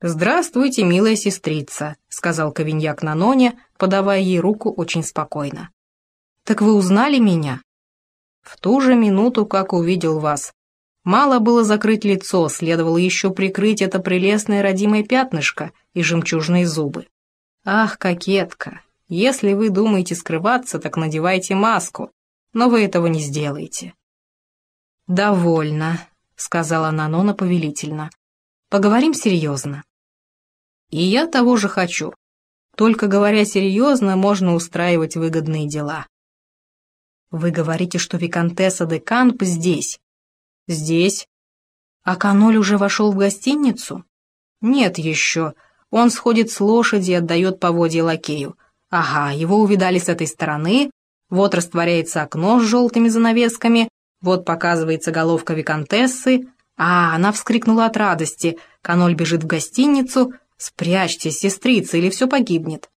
«Здравствуйте, милая сестрица», — сказал Ковиньяк Наноне, подавая ей руку очень спокойно. «Так вы узнали меня?» «В ту же минуту, как увидел вас. Мало было закрыть лицо, следовало еще прикрыть это прелестное родимое пятнышко и жемчужные зубы. Ах, кокетка, если вы думаете скрываться, так надевайте маску, но вы этого не сделаете». «Довольно», — сказала Нанона повелительно. «Поговорим серьезно». И я того же хочу. Только говоря серьезно, можно устраивать выгодные дела. Вы говорите, что Викантесса де Канп здесь? Здесь. А Каноль уже вошел в гостиницу? Нет еще. Он сходит с лошади и отдает поводье лакею. Ага, его увидали с этой стороны. Вот растворяется окно с желтыми занавесками. Вот показывается головка Викантессы. А, она вскрикнула от радости. Каноль бежит в гостиницу, «Спрячьтесь, сестрица, или все погибнет!»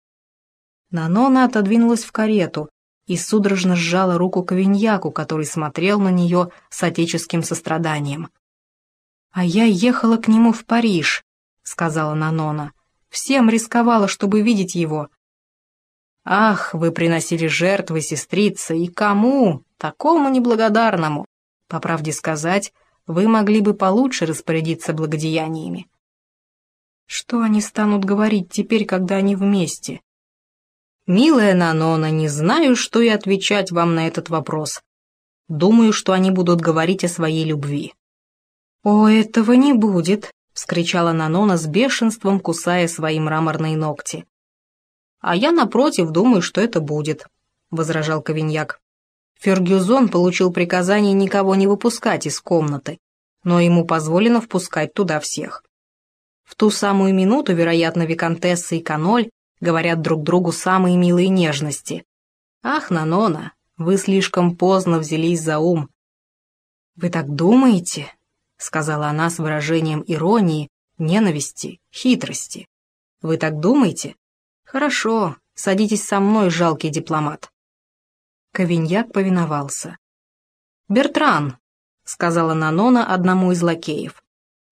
Нанона отодвинулась в карету и судорожно сжала руку Ковиньяку, который смотрел на нее с отеческим состраданием. «А я ехала к нему в Париж», — сказала Нанона. «Всем рисковала, чтобы видеть его». «Ах, вы приносили жертвы, сестрица, и кому? Такому неблагодарному. По правде сказать, вы могли бы получше распорядиться благодеяниями. Что они станут говорить теперь, когда они вместе? Милая Нанона, не знаю, что и отвечать вам на этот вопрос. Думаю, что они будут говорить о своей любви. О, этого не будет, вскричала Нанона с бешенством, кусая свои мраморные ногти. А я, напротив, думаю, что это будет, возражал Ковиньяк. Фергюзон получил приказание никого не выпускать из комнаты, но ему позволено впускать туда всех. В ту самую минуту, вероятно, Викантесса и Каноль говорят друг другу самые милые нежности. «Ах, Нанона, вы слишком поздно взялись за ум». «Вы так думаете?» — сказала она с выражением иронии, ненависти, хитрости. «Вы так думаете? Хорошо, садитесь со мной, жалкий дипломат». Ковиньяк повиновался. «Бертран», — сказала Нанона одному из лакеев,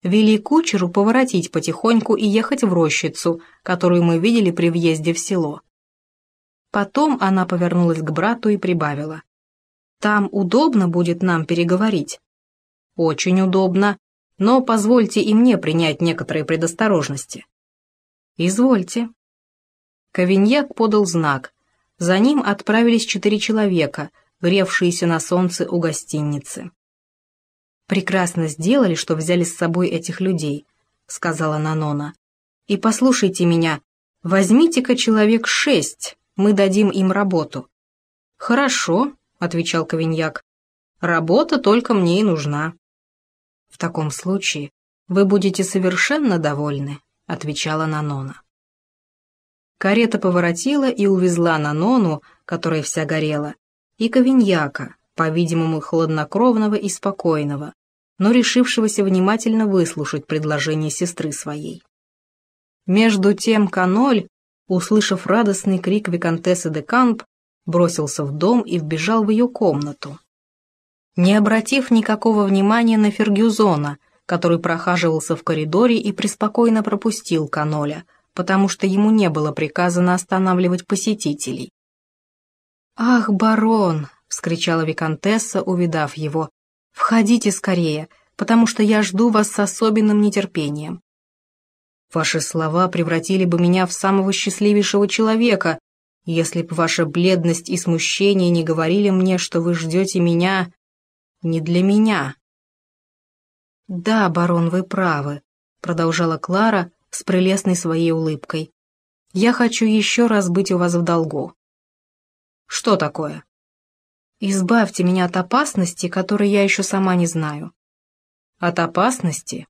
Вели кучеру поворотить потихоньку и ехать в рощицу, которую мы видели при въезде в село. Потом она повернулась к брату и прибавила. «Там удобно будет нам переговорить?» «Очень удобно, но позвольте и мне принять некоторые предосторожности». «Извольте». Ковиньяк подал знак. За ним отправились четыре человека, гревшиеся на солнце у гостиницы. «Прекрасно сделали, что взяли с собой этих людей», — сказала Нанона. «И послушайте меня, возьмите-ка человек шесть, мы дадим им работу». «Хорошо», — отвечал Ковиньяк. «Работа только мне и нужна». «В таком случае вы будете совершенно довольны», — отвечала Нанона. Карета поворотила и увезла Нанону, которая вся горела, и Ковиньяка, по-видимому, хладнокровного и спокойного, но решившегося внимательно выслушать предложение сестры своей. Между тем Каноль, услышав радостный крик виконтессы де Камп, бросился в дом и вбежал в ее комнату. Не обратив никакого внимания на Фергюзона, который прохаживался в коридоре и преспокойно пропустил Каноля, потому что ему не было приказано останавливать посетителей. «Ах, барон!» — вскричала виконтесса, увидав его. Входите скорее, потому что я жду вас с особенным нетерпением. Ваши слова превратили бы меня в самого счастливейшего человека, если бы ваша бледность и смущение не говорили мне, что вы ждете меня не для меня. Да, барон, вы правы, продолжала Клара с прелестной своей улыбкой. Я хочу еще раз быть у вас в долгу. Что такое? Избавьте меня от опасности, которой я еще сама не знаю. От опасности?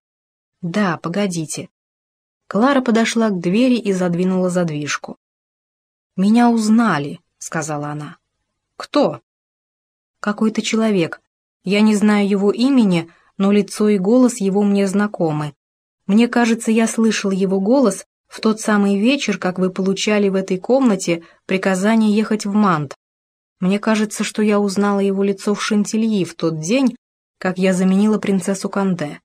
Да, погодите. Клара подошла к двери и задвинула задвижку. «Меня узнали», — сказала она. «Кто?» «Какой-то человек. Я не знаю его имени, но лицо и голос его мне знакомы. Мне кажется, я слышал его голос в тот самый вечер, как вы получали в этой комнате приказание ехать в Мант. Мне кажется, что я узнала его лицо в Шантильи в тот день, как я заменила принцессу Канде.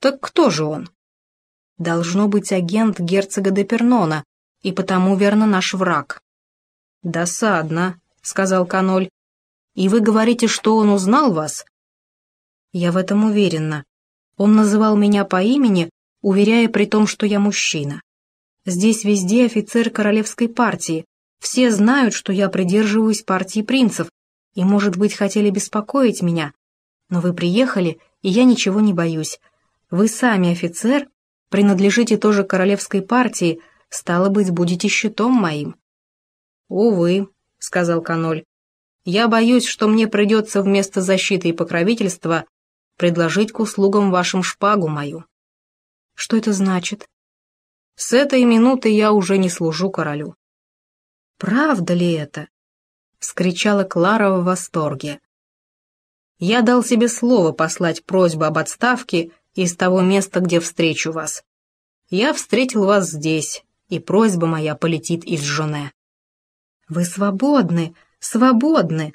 Так кто же он? Должно быть агент герцога де Пернона, и потому верно наш враг». «Досадно», — сказал Каноль. «И вы говорите, что он узнал вас?» «Я в этом уверена. Он называл меня по имени, уверяя при том, что я мужчина. Здесь везде офицер королевской партии. Все знают, что я придерживаюсь партии принцев, и, может быть, хотели беспокоить меня. Но вы приехали, и я ничего не боюсь. Вы сами офицер, принадлежите тоже королевской партии, стало быть, будете щитом моим». «Увы», — сказал Каноль, — «я боюсь, что мне придется вместо защиты и покровительства предложить к услугам вашим шпагу мою». «Что это значит?» «С этой минуты я уже не служу королю». «Правда ли это?» — вскричала Клара в восторге. «Я дал себе слово послать просьбу об отставке из того места, где встречу вас. Я встретил вас здесь, и просьба моя полетит из Жоне». Вы свободны, свободны.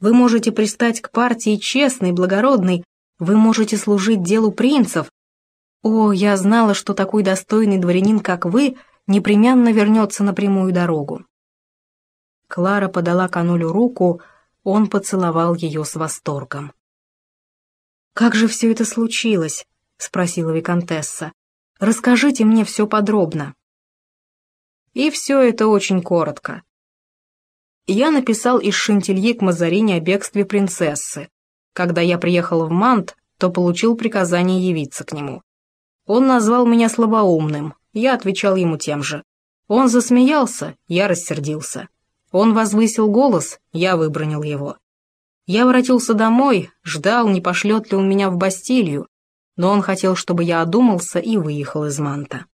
Вы можете пристать к партии честной, благородной, вы можете служить делу принцев. О, я знала, что такой достойный дворянин, как вы, непременно вернется на прямую дорогу. Клара подала Канулю руку, он поцеловал ее с восторгом. «Как же все это случилось?» — спросила Викантесса. «Расскажите мне все подробно». И все это очень коротко я написал из Шантильи к Мазарине о бегстве принцессы. Когда я приехал в Мант, то получил приказание явиться к нему. Он назвал меня слабоумным, я отвечал ему тем же. Он засмеялся, я рассердился. Он возвысил голос, я выбронил его. Я воротился домой, ждал, не пошлет ли он меня в Бастилию, но он хотел, чтобы я одумался и выехал из Манта.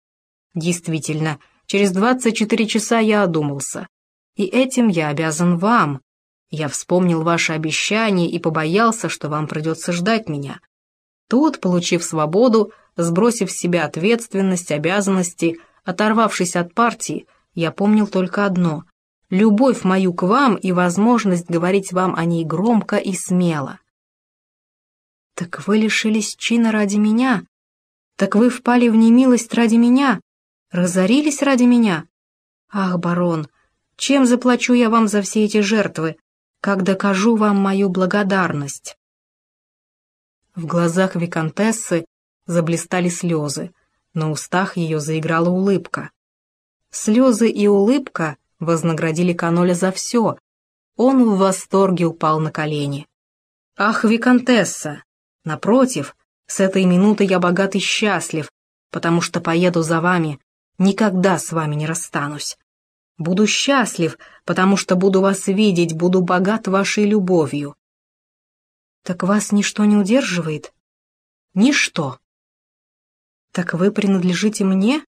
Действительно, через 24 часа я одумался. И этим я обязан вам. Я вспомнил ваше обещание и побоялся, что вам придется ждать меня. Тут, получив свободу, сбросив с себя ответственность, обязанности, оторвавшись от партии, я помнил только одно — любовь мою к вам и возможность говорить вам о ней громко и смело. «Так вы лишились чина ради меня? Так вы впали в немилость ради меня? Разорились ради меня? Ах, барон, чем заплачу я вам за все эти жертвы? Как докажу вам мою благодарность?» В глазах виконтессы заблистали слезы, на устах ее заиграла улыбка. Слезы и улыбка вознаградили Каноля за все. Он в восторге упал на колени. «Ах, виконтесса! Напротив, с этой минуты я богат и счастлив, потому что поеду за вами, никогда с вами не расстанусь. Буду счастлив, потому что буду вас видеть, буду богат вашей любовью. Так вас ничто не удерживает? Ничто. Так вы принадлежите мне?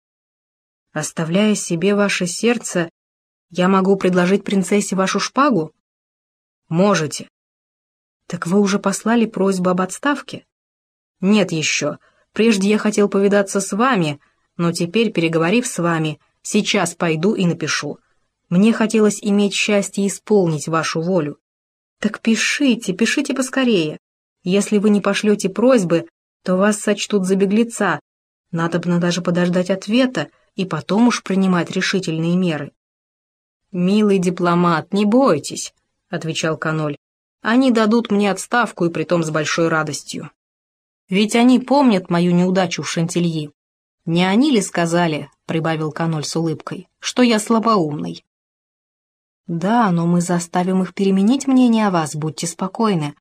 Оставляя себе ваше сердце, я могу предложить принцессе вашу шпагу? Можете. Так вы уже послали просьбу об отставке? Нет еще. Прежде я хотел повидаться с вами, но теперь, переговорив с вами, Сейчас пойду и напишу. Мне хотелось иметь счастье исполнить вашу волю. Так пишите, пишите поскорее. Если вы не пошлете просьбы, то вас сочтут за беглеца. Надобно даже подождать ответа и потом уж принимать решительные меры. «Милый дипломат, не бойтесь», — отвечал Каноль. «Они дадут мне отставку и притом с большой радостью. Ведь они помнят мою неудачу в Шантильи. «Не они ли сказали, — прибавил Каноль с улыбкой, — что я слабоумный?» «Да, но мы заставим их переменить мнение о вас, будьте спокойны.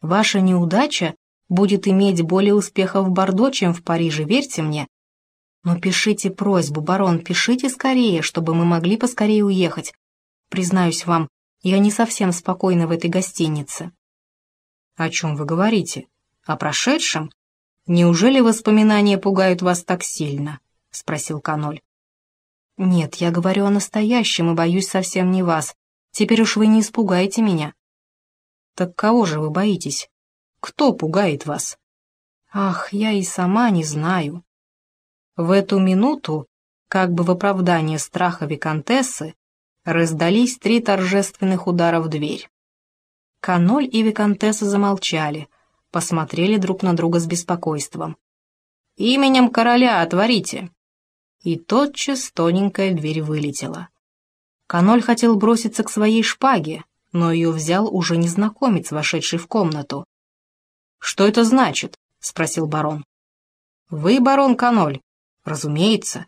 Ваша неудача будет иметь более успехов в Бордо, чем в Париже, верьте мне. Но пишите просьбу, барон, пишите скорее, чтобы мы могли поскорее уехать. Признаюсь вам, я не совсем спокойна в этой гостинице». «О чем вы говорите? О прошедшем?» «Неужели воспоминания пугают вас так сильно?» — спросил Каноль. «Нет, я говорю о настоящем и боюсь совсем не вас. Теперь уж вы не испугаете меня». «Так кого же вы боитесь? Кто пугает вас?» «Ах, я и сама не знаю». В эту минуту, как бы в оправдание страха виконтессы, раздались три торжественных удара в дверь. Каноль и виконтесса замолчали — посмотрели друг на друга с беспокойством. «Именем короля отворите!» И тотчас тоненькая дверь вылетела. Каноль хотел броситься к своей шпаге, но ее взял уже незнакомец, вошедший в комнату. «Что это значит?» — спросил барон. «Вы барон Каноль?» «Разумеется».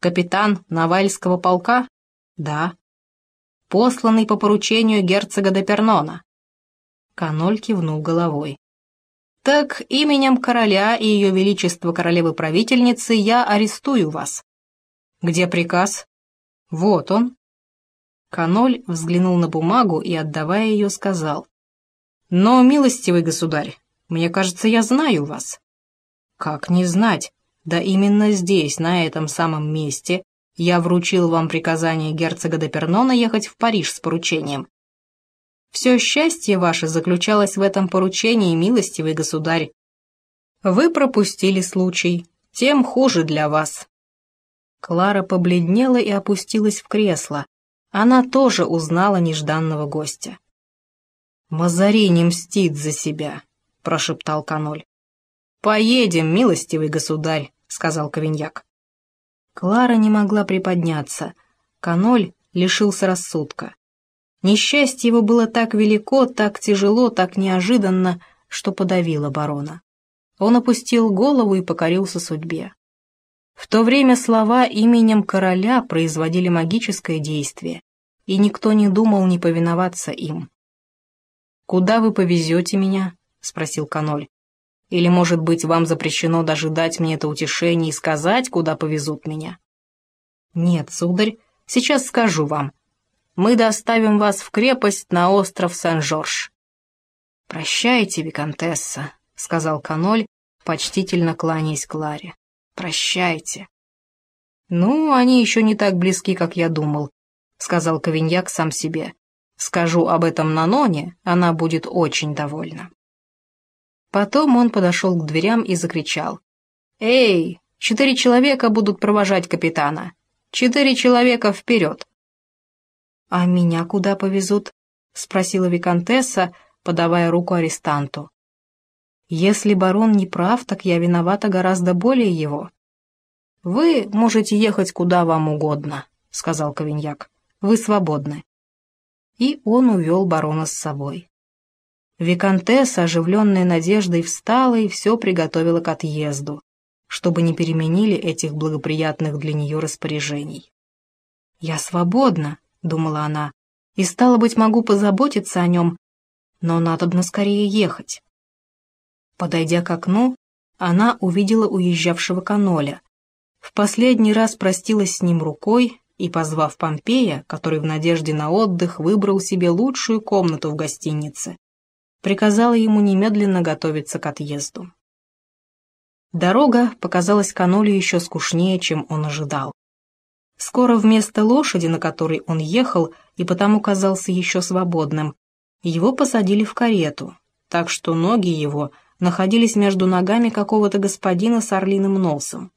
«Капитан Навальского полка?» «Да». «Посланный по поручению герцога де Пернона?» Каноль кивнул головой. «Так именем короля и ее величества королевы-правительницы я арестую вас». «Где приказ?» «Вот он». Каноль взглянул на бумагу и, отдавая ее, сказал. «Но, милостивый государь, мне кажется, я знаю вас». «Как не знать? Да именно здесь, на этом самом месте, я вручил вам приказание герцога де Пернона ехать в Париж с поручением. Все счастье ваше заключалось в этом поручении, милостивый государь. Вы пропустили случай, тем хуже для вас». Клара побледнела и опустилась в кресло, она тоже узнала нежданного гостя. «Мазари не мстит за себя», — прошептал Каноль. «Поедем, милостивый государь», — сказал Ковиньяк. Клара не могла приподняться. Каноль лишился рассудка. Несчастье его было так велико, так тяжело, так неожиданно, что подавило барона. Он опустил голову и покорился судьбе. В то время слова именем короля производили магическое действие, и никто не думал не повиноваться им. «Куда вы повезете меня?» — спросил Каноль. «Или, может быть, вам запрещено даже дать мне это утешение и сказать, куда повезут меня?» «Нет, сударь, сейчас скажу вам. Мы доставим вас в крепость на остров Сан-Жорж». «Прощайте, виконтесса», — сказал Каноль, почтительно кланяясь Кларе. Прощайте. Ну, они еще не так близки, как я думал, сказал Ковиньяк сам себе. Скажу об этом Наноне, она будет очень довольна. Потом он подошел к дверям и закричал. «Эй, четыре человека будут провожать капитана. Четыре человека вперед!» «А меня куда повезут?» — спросила Викантесса, подавая руку арестанту. Если барон не прав, так я виновата гораздо более его. «Вы можете ехать куда вам угодно», — сказал Ковиньяк. «Вы свободны». И он увел барона с собой. Викантесса, оживленная надеждой, встала и все приготовила к отъезду, чтобы не переменили этих благоприятных для нее распоряжений. «Я свободна», — думала она, — «и, стало быть, могу позаботиться о нем, но надобно скорее ехать». Подойдя к окну, она увидела уезжавшего каноля. В последний раз простилась с ним рукой и, позвав Помпея, который в надежде на отдых выбрал себе лучшую комнату в гостинице, приказала ему немедленно готовиться к отъезду. Дорога показалась канолю еще скучнее, чем он ожидал. Скоро вместо лошади, на которой он ехал и потому казался еще свободным, его посадили в карету, так что ноги его – находились между ногами какого-то господина с орлиным носом.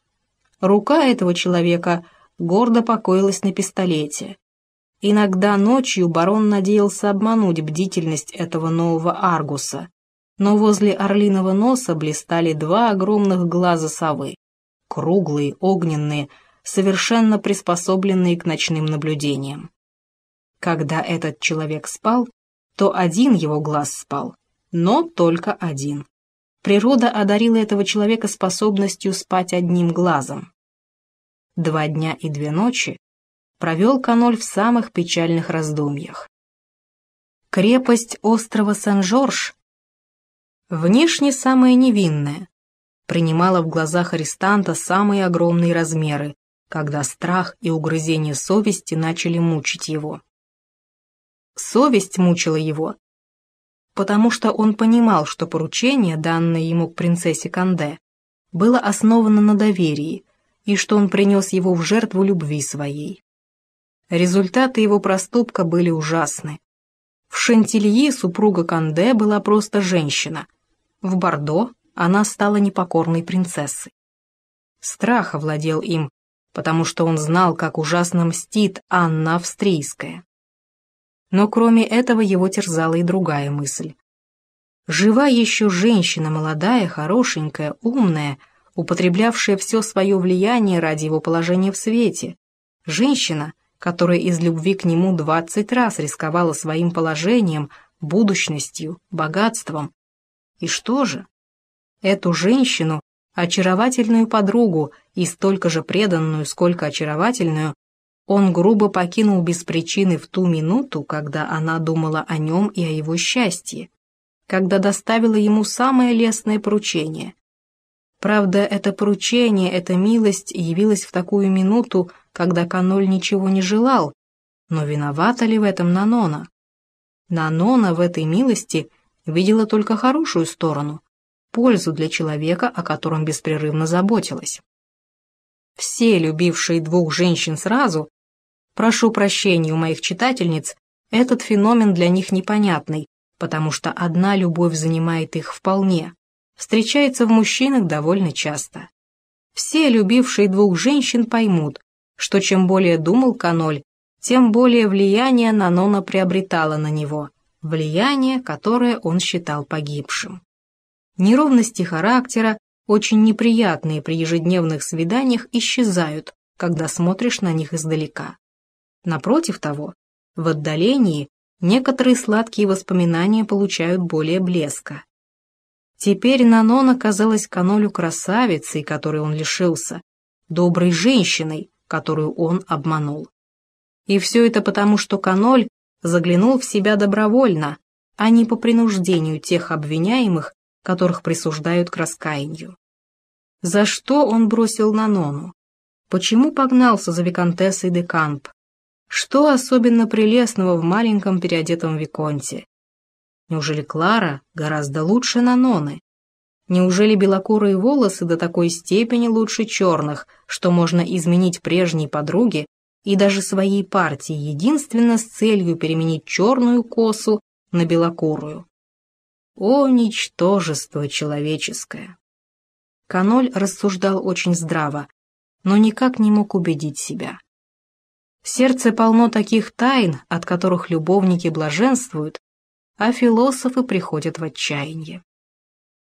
Рука этого человека гордо покоилась на пистолете. Иногда ночью барон надеялся обмануть бдительность этого нового Аргуса, но возле орлиного носа блистали два огромных глаза совы, круглые, огненные, совершенно приспособленные к ночным наблюдениям. Когда этот человек спал, то один его глаз спал, но только один. Природа одарила этого человека способностью спать одним глазом. Два дня и две ночи провел Каноль в самых печальных раздумьях. Крепость острова Сан-Жорж, внешне самая невинная, принимала в глазах арестанта самые огромные размеры, когда страх и угрызение совести начали мучить его. Совесть мучила его, потому что он понимал, что поручение, данное ему к принцессе Канде, было основано на доверии, и что он принес его в жертву любви своей. Результаты его проступка были ужасны. В Шантильи супруга Канде была просто женщина. В Бордо она стала непокорной принцессой. Страх овладел им, потому что он знал, как ужасно мстит Анна Австрийская. Но кроме этого его терзала и другая мысль. Жива еще женщина молодая, хорошенькая, умная, употреблявшая все свое влияние ради его положения в свете, женщина, которая из любви к нему двадцать раз рисковала своим положением, будущностью, богатством. И что же? Эту женщину, очаровательную подругу и столько же преданную, сколько очаровательную, он грубо покинул без причины в ту минуту, когда она думала о нем и о его счастье, когда доставила ему самое лестное поручение. Правда, это поручение, эта милость явилась в такую минуту, когда Каноль ничего не желал, но виновата ли в этом Нанона? Нанона в этой милости видела только хорошую сторону, пользу для человека, о котором беспрерывно заботилась. Все, любившие двух женщин сразу, прошу прощения у моих читательниц, этот феномен для них непонятный, потому что одна любовь занимает их вполне, встречается в мужчинах довольно часто. Все, любившие двух женщин, поймут, что чем более думал Каноль, тем более влияние Нанона приобретало на него, влияние, которое он считал погибшим. Неровности характера, очень неприятные при ежедневных свиданиях, исчезают, когда смотришь на них издалека. Напротив того, в отдалении некоторые сладкие воспоминания получают более блеска. Теперь Нанона казалась Канолю красавицей, которой он лишился, доброй женщиной, которую он обманул. И все это потому, что Каноль заглянул в себя добровольно, а не по принуждению тех обвиняемых, которых присуждают к раскаянию. За что он бросил Нанону? Почему погнался за виконтессой де Камп? Что особенно прелестного в маленьком переодетом виконте? Неужели Клара гораздо лучше Наноны? Неужели белокурые волосы до такой степени лучше черных, что можно изменить прежней подруге и даже своей партии единственно с целью переменить черную косу на белокурую? О, ничтожество человеческое! Каноль рассуждал очень здраво, но никак не мог убедить себя. В сердце полно таких тайн, от которых любовники блаженствуют, а философы приходят в отчаяние.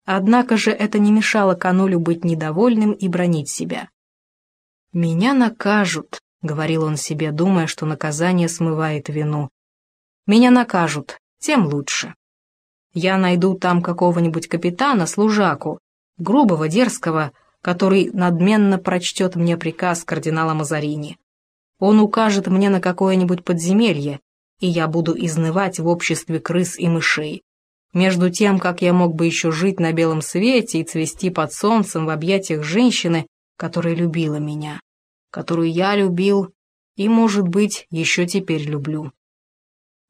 Однако же это не мешало Канолю быть недовольным и бронить себя. «Меня накажут», — говорил он себе, думая, что наказание смывает вину. «Меня накажут, тем лучше. Я найду там какого-нибудь капитана, служаку, грубого, дерзкого, который надменно прочтет мне приказ кардинала Мазарини. Он укажет мне на какое-нибудь подземелье, и я буду изнывать в обществе крыс и мышей, между тем, как я мог бы еще жить на белом свете и цвести под солнцем в объятиях женщины, которая любила меня, которую я любил и, может быть, еще теперь люблю.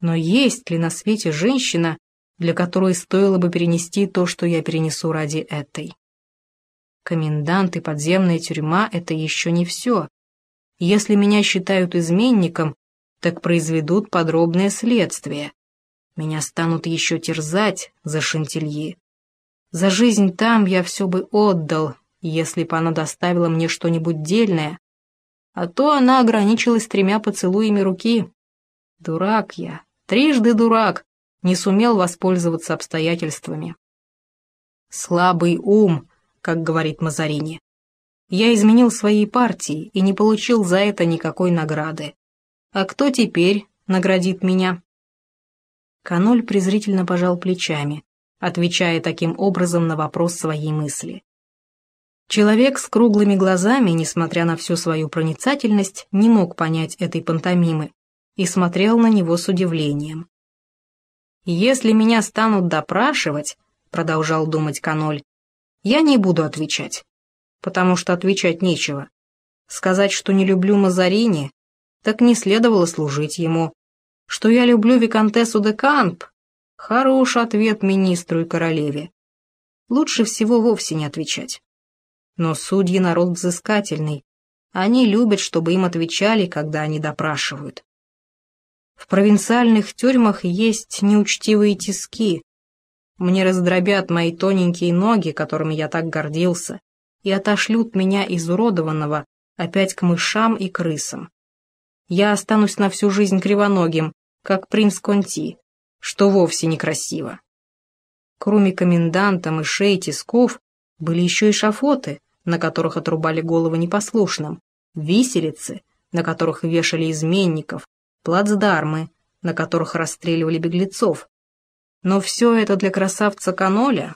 Но есть ли на свете женщина, для которой стоило бы перенести то, что я перенесу ради этой? Комендант и подземная тюрьма — это еще не все. Если меня считают изменником, так произведут подробное следствие, меня станут еще терзать за шантильи. За жизнь там я все бы отдал, если бы она доставила мне что-нибудь дельное, а то она ограничилась тремя поцелуями руки. Дурак я, трижды дурак, не сумел воспользоваться обстоятельствами. Слабый ум, как говорит Мазарини. Я изменил своей партии и не получил за это никакой награды. А кто теперь наградит меня? Каноль презрительно пожал плечами, отвечая таким образом на вопрос своей мысли. Человек с круглыми глазами, несмотря на всю свою проницательность, не мог понять этой пантомимы и смотрел на него с удивлением. «Если меня станут допрашивать», — продолжал думать Каноль, — «я не буду отвечать, потому что отвечать нечего. Сказать, что не люблю Мазарини, так не следовало служить ему, что я люблю виконтессу де Камп? Хорош ответ министру и королеве. Лучше всего вовсе не отвечать. Но судьи народ взыскательный. Они любят, чтобы им отвечали, когда они допрашивают. В провинциальных тюрьмах есть неучтивые тиски. Мне раздробят мои тоненькие ноги, которыми я так гордился, и отошлют меня изуродованного опять к мышам и крысам. Я останусь на всю жизнь кривоногим, как принц Конти, что вовсе некрасиво. Кроме коменданта, мышей, тисков, были еще и шафоты, на которых отрубали головы непослушным, виселицы, на которых вешали изменников, плацдармы, на которых расстреливали беглецов. Но все это для красавца Каноля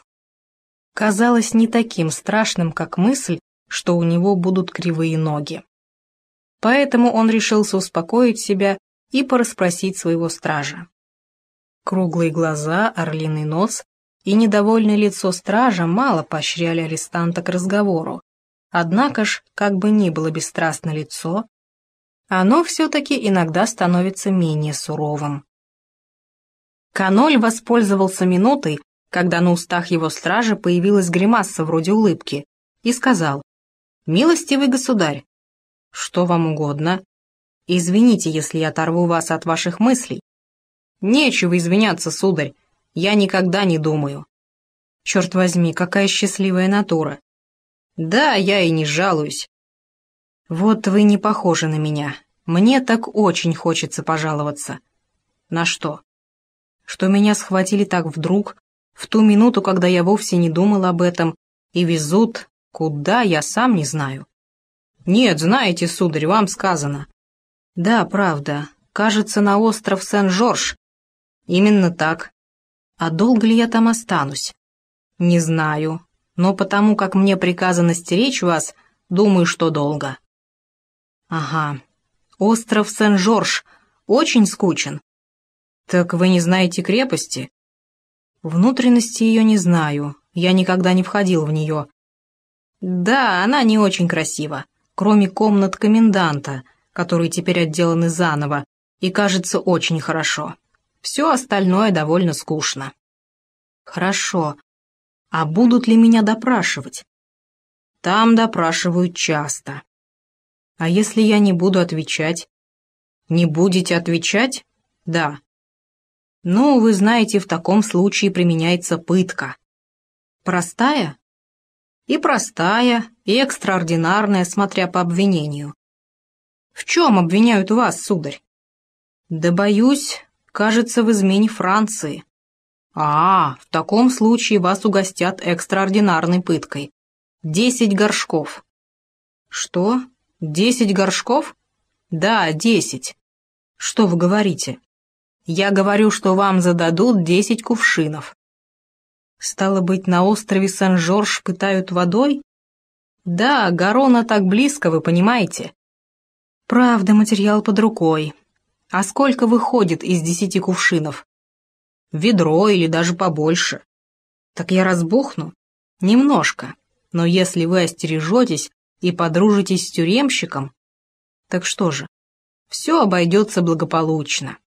казалось не таким страшным, как мысль, что у него будут кривые ноги. Поэтому он решился успокоить себя и порасспросить своего стража. Круглые глаза, орлиный нос и недовольное лицо стража мало поощряли арестанта к разговору. Однако ж, как бы ни было бесстрастно лицо, оно все-таки иногда становится менее суровым. Каноль воспользовался минутой, когда на устах его стража появилась гримаса вроде улыбки, и сказал, «Милостивый государь, что вам угодно? Извините, если я оторву вас от ваших мыслей. Нечего извиняться, сударь, я никогда не думаю. Черт возьми, какая счастливая натура. Да, я и не жалуюсь. Вот вы не похожи на меня. Мне так очень хочется пожаловаться. На что? Что меня схватили так вдруг, в ту минуту, когда я вовсе не думал об этом, и везут, куда, я сам не знаю. Нет, знаете, сударь, вам сказано. Да, правда, кажется, на остров Сен-Жорж. Именно так. А долго ли я там останусь? Не знаю, но потому как мне приказано стеречь вас, думаю, что долго. Ага, остров Сен-Жорж очень скучен. Так вы не знаете крепости? Внутренности ее не знаю, я никогда не входил в нее. Да, она не очень красива, кроме комнат коменданта, которые теперь отделаны заново, и кажется очень хорошо. Все остальное довольно скучно. Хорошо. А будут ли меня допрашивать? Там допрашивают часто. А если я не буду отвечать? Не будете отвечать? Да. Ну, вы знаете, в таком случае применяется пытка. Простая? И простая, и экстраординарная, смотря по обвинению. В чем обвиняют вас, сударь? Да боюсь, кажется, в измене Франции. А, в таком случае вас угостят экстраординарной пыткой. Десять горшков. Что? Десять горшков? Да, десять. Что вы говорите? Я говорю, что вам зададут десять кувшинов. Стало быть, на острове Сен-Жорж пытают водой? Да, Гарона так близко, вы понимаете. Правда, материал под рукой. А сколько выходит из десяти кувшинов? Ведро или даже побольше. Так я разбухну? Немножко. Но если вы остережетесь и подружитесь с тюремщиком, так что же, все обойдется благополучно.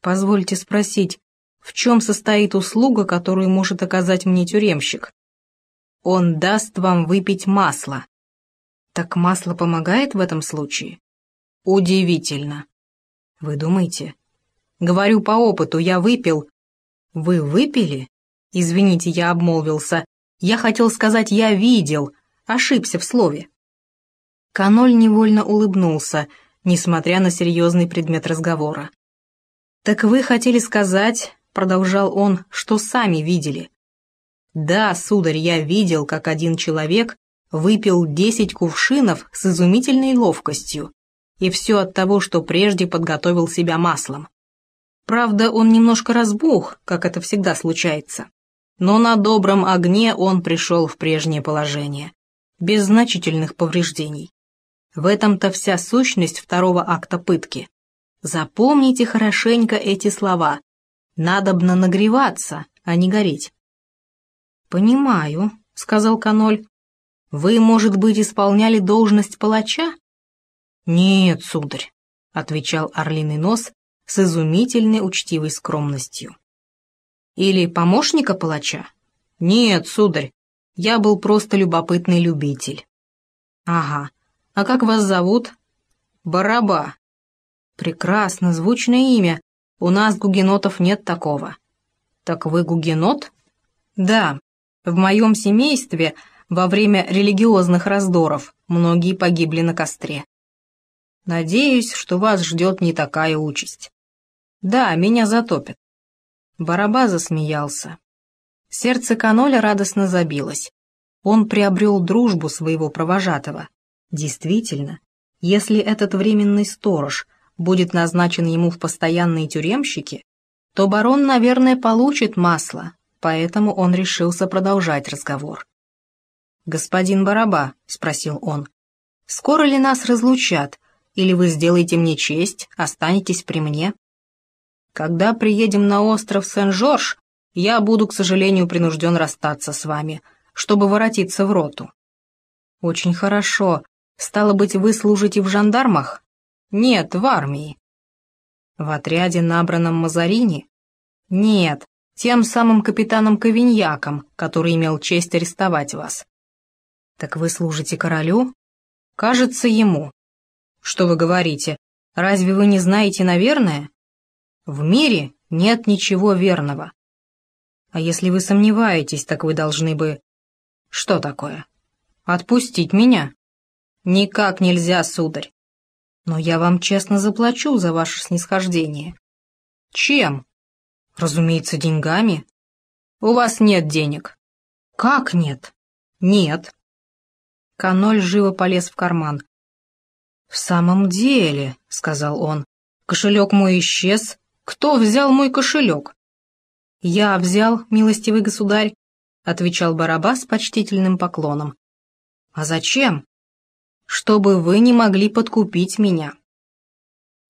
Позвольте спросить, в чем состоит услуга, которую может оказать мне тюремщик? Он даст вам выпить масло. Так масло помогает в этом случае? Удивительно. Вы думаете? Говорю по опыту, я выпил. Вы выпили? Извините, я обмолвился. Я хотел сказать «я видел», ошибся в слове. Каноль невольно улыбнулся, несмотря на серьезный предмет разговора. «Так вы хотели сказать, — продолжал он, — что сами видели?» «Да, сударь, я видел, как один человек выпил десять кувшинов с изумительной ловкостью, и все от того, что прежде подготовил себя маслом. Правда, он немножко разбух, как это всегда случается. Но на добром огне он пришел в прежнее положение, без значительных повреждений. В этом-то вся сущность второго акта пытки. Запомните хорошенько эти слова. Надобно нагреваться, а не гореть. «Понимаю», — сказал Каноль. «Вы, может быть, исполняли должность палача?» «Нет, сударь», — отвечал орлиный нос с изумительной учтивой скромностью. «Или помощника палача?» «Нет, сударь, я был просто любопытный любитель». «Ага, а как вас зовут?» «Бараба». «Прекрасно, звучное имя. У нас гугенотов нет такого». «Так вы гугенот?» «Да. В моем семействе во время религиозных раздоров многие погибли на костре. Надеюсь, что вас ждет не такая участь. Да, меня затопят. Бараба засмеялся. Сердце Каноля радостно забилось. Он приобрел дружбу своего провожатого. Действительно, если этот временный сторож будет назначен ему в постоянные тюремщики, то барон, наверное, получит масло, поэтому он решился продолжать разговор. «Господин Бараба», — спросил он, — «скоро ли нас разлучат, или вы сделаете мне честь, останетесь при мне?» «Когда приедем на остров Сен-Жорж, я буду, к сожалению, принужден расстаться с вами, чтобы воротиться в роту». «Очень хорошо. Стало быть, вы служите в жандармах?» «Нет, в армии». «В отряде, набранном Мазарини?» «Нет, тем самым капитаном Ковиньяком, который имел честь арестовать вас». «Так вы служите королю?» «Кажется, ему». «Что вы говорите? Разве вы не знаете, наверное?» «В мире нет ничего верного. А если вы сомневаетесь, так вы должны бы... Что такое? Отпустить меня? Никак нельзя, сударь. Но я вам честно заплачу за ваше снисхождение. Чем? Разумеется, деньгами. У вас нет денег. Как нет? Нет. Каноль живо полез в карман. «В самом деле», — сказал он, — «кошелек мой исчез. Кто взял мой кошелек?» «Я взял, милостивый государь», — отвечал Бараба с почтительным поклоном. «А зачем?» «Чтобы вы не могли подкупить меня».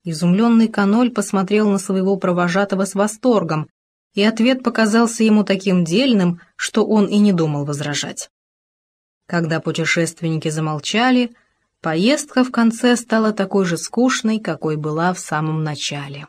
Изумленный каноль посмотрел на своего провожатого с восторгом, и ответ показался ему таким дельным, что он и не думал возражать. Когда путешественники замолчали, поездка в конце стала такой же скучной, какой была в самом начале.